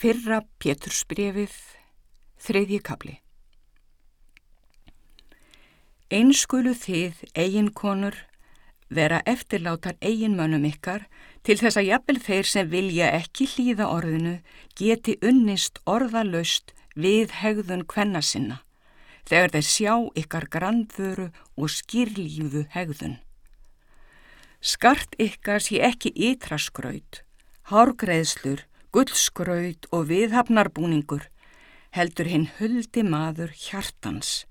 Fyrra Pétursbrefið, þriðji kabli. Einskulu þið, eiginkonur, vera eftirlátar eiginmönnum ykkar til þess að jafnvel þeir sem vilja ekki hlýða orðinu geti unnist orðalöst við hegðun kvenna sinna þegar þeir sjá ykkar grandvöru og skýrlífu hegðun. Skart ykkar sé ekki ytraskraut, hárgreðslur, gullskraut og viðhafnarbúningur heldur hinn huldi maður hjartans,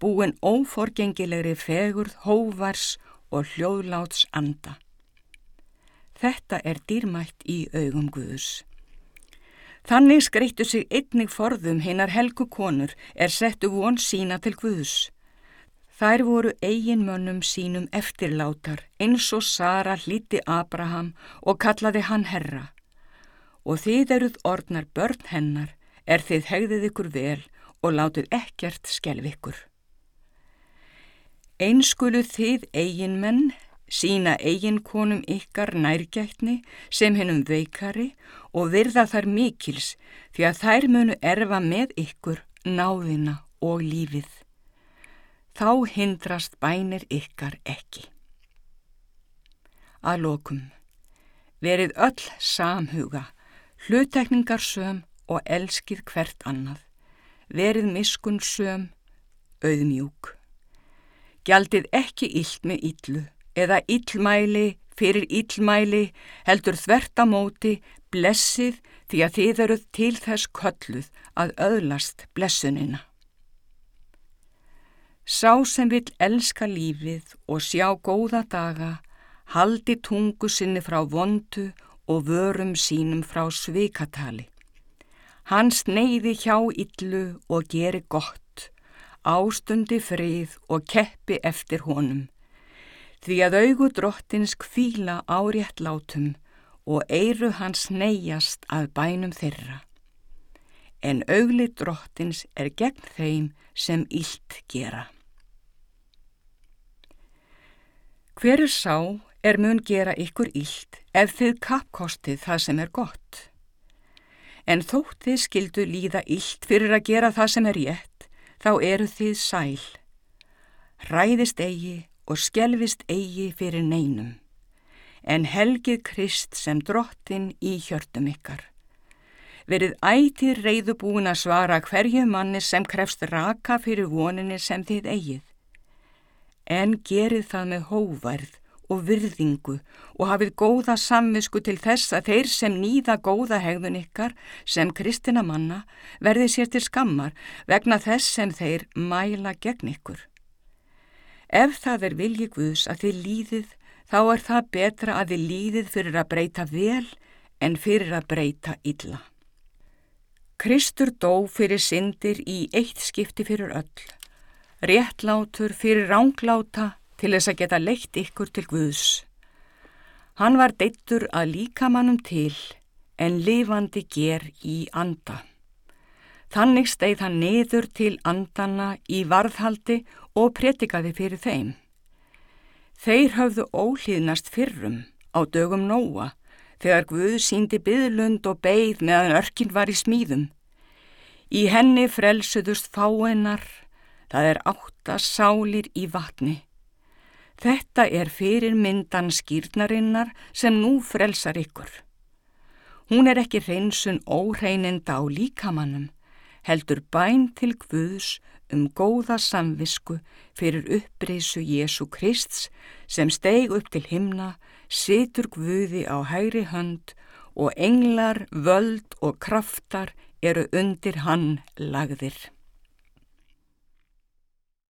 búin óforgengilegri fegurð, hóvars og hljóðláts anda. Þetta er dýrmætt í augum Guðus. Þannig skreittu sig einnig forðum hinnar helgu konur er settu von sína til Guðus. Þær voru eiginmönnum sínum eftirlátar eins og Sara hlíti Abraham og kallaði hann herra. Og þið eruð orðnar börn hennar er þið hegðið ykkur vel og látið ekkert skelv ykkur. Einskulu þið eiginmenn sína eiginkonum ykkar nærgætni sem hennum veikari og virða þar mikils því að þær munu erfa með ykkur náðina og lífið. Þá hindrast bænir ykkar ekki. Að lokum, verið öll samhuga, hlutekningarsöm og elskið hvert annað, verið miskunnsöm, auðmjúk. Gjaldið ekki illt með illu eða illmæli fyrir illmæli heldur þvertamóti blessið því að þið eruð til þess kölluð að öðlast blessunina. Sá sem vil elska lífið og sjá góða daga, haldi tungu sinni frá vondu og vörum sínum frá svikatali. Hans neyði hjá illu og geri gott, ástundi frið og keppi eftir honum því að augu drottins kvíla á réttlátum og eiru hans neyjast að bænum þeirra. En augli drottins er gegn þeim sem illt gera. Hver er sá er mun gera ykkur illt ef þið kappkostið það sem er gott? En þótt þið skildu líða illt fyrir að gera það sem er rétt, þá eru þið sæl. Ræðist eigi og skjelvist eigi fyrir neinum, en helgið Krist sem drottin í hjörtum ykkar. Verið ætið reyðubúin að svara hverju manni sem krefst raka fyrir voninni sem þið eigið, en gerið það með hóvarð og virðingu og hafið góða samvisku til þess að þeir sem nýða góða hegðun ykkar sem kristina manna verði sér til skammar vegna þess sem þeir mæla gegn ykkur. Ef það er vilji Guðs að þið líðið, þá er það betra að þið líðið fyrir að breyta vel en fyrir að breyta illa. Kristur dó fyrir syndir í eitt skipti fyrir öll, réttlátur fyrir rángláta til þess að geta leitt ykkur til Guðs. Hann var deittur að líkamannum til en lifandi ger í anda. Þannig steið hann niður til andana í varðhaldi og pretikaði fyrir þeim. Þeir höfðu ólíðnast fyrrum á dögum nóa þegar Guð síndi byðlund og beigð meðan örkin var í smíðum. Í henni frelsuðust fáinnar, það er átta sálir í vatni. Þetta er fyrir myndan skýrnarinnar sem nú frelsar ykkur. Hún er ekki reynsun óhreinenda á líkamannum, heldur bæn til Guðs um góða samvisku fyrir upprisu Jésu Krists sem steig upp til himna, situr Guði á hægri hönd og englar, völd og kraftar eru undir hann lagðir.